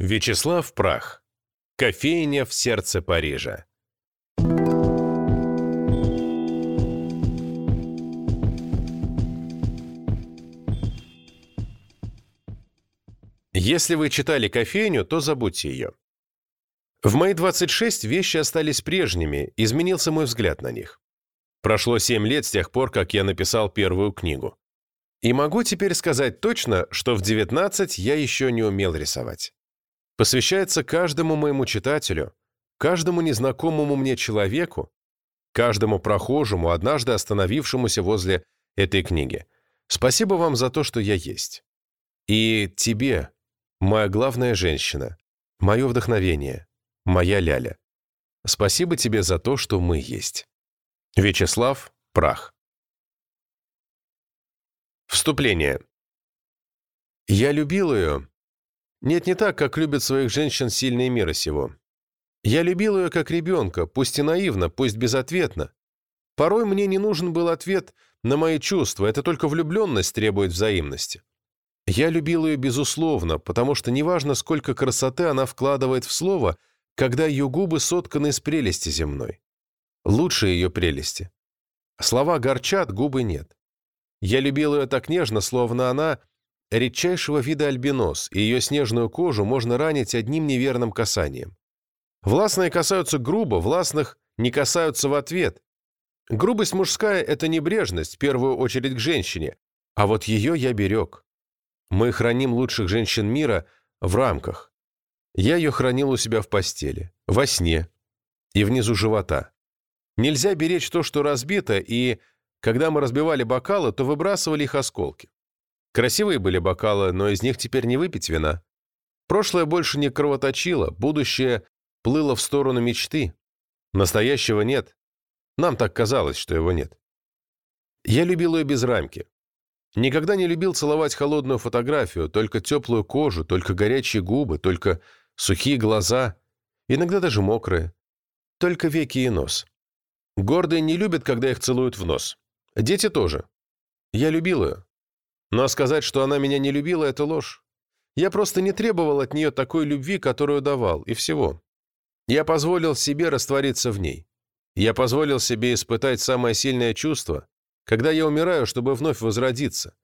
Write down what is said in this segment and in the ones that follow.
Вячеслав Прах. Кофейня в сердце Парижа. Если вы читали кофейню, то забудьте ее. В мои 26 вещи остались прежними, изменился мой взгляд на них. Прошло 7 лет с тех пор, как я написал первую книгу. И могу теперь сказать точно, что в 19 я еще не умел рисовать посвящается каждому моему читателю, каждому незнакомому мне человеку, каждому прохожему, однажды остановившемуся возле этой книги. Спасибо вам за то, что я есть. И тебе, моя главная женщина, мое вдохновение, моя ляля. Спасибо тебе за то, что мы есть. Вячеслав Прах. Вступление. Я любил ее, нет, не так, как любят своих женщин сильные мира сего. Я любил ее как ребенка, пусть и наивно, пусть безответно. Порой мне не нужен был ответ на мои чувства, это только влюбленность требует взаимности. Я любил ее безусловно, потому что неважно, сколько красоты она вкладывает в слово, когда ее губы сотканы из прелести земной. Лучше ее прелести. Слова горчат, губы нет. Я любил ее так нежно, словно она редчайшего вида альбинос, и ее снежную кожу можно ранить одним неверным касанием. Властные касаются грубо, властных не касаются в ответ. Грубость мужская – это небрежность, в первую очередь к женщине, а вот ее я берег. Мы храним лучших женщин мира в рамках. Я ее хранил у себя в постели, во сне и внизу живота. Нельзя беречь то, что разбито, и, когда мы разбивали бокалы, то выбрасывали их осколки. Красивые были бокалы, но из них теперь не выпить вина. Прошлое больше не кровоточило, будущее плыло в сторону мечты. Настоящего нет. Нам так казалось, что его нет. Я любил ее без рамки. Никогда не любил целовать холодную фотографию, только теплую кожу, только горячие губы, только сухие глаза, иногда даже мокрые. Только веки и нос. Гордые не любят, когда их целуют в нос. Дети тоже. Я любил ее. Но сказать, что она меня не любила, это ложь. Я просто не требовал от нее такой любви, которую давал, и всего. Я позволил себе раствориться в ней. Я позволил себе испытать самое сильное чувство, когда я умираю, чтобы вновь возродиться,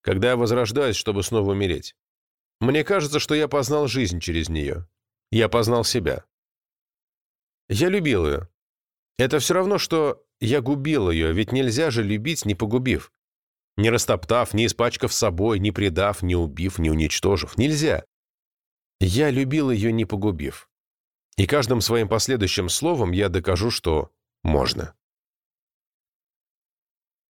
когда я возрождаюсь, чтобы снова умереть. Мне кажется, что я познал жизнь через нее. Я познал себя. Я любил ее. Это все равно, что я губил ее, ведь нельзя же любить, не погубив. Не растоптав, не испачкав собой, не предав, не убив, не уничтожив. Нельзя. Я любил ее, не погубив. И каждым своим последующим словом я докажу, что можно.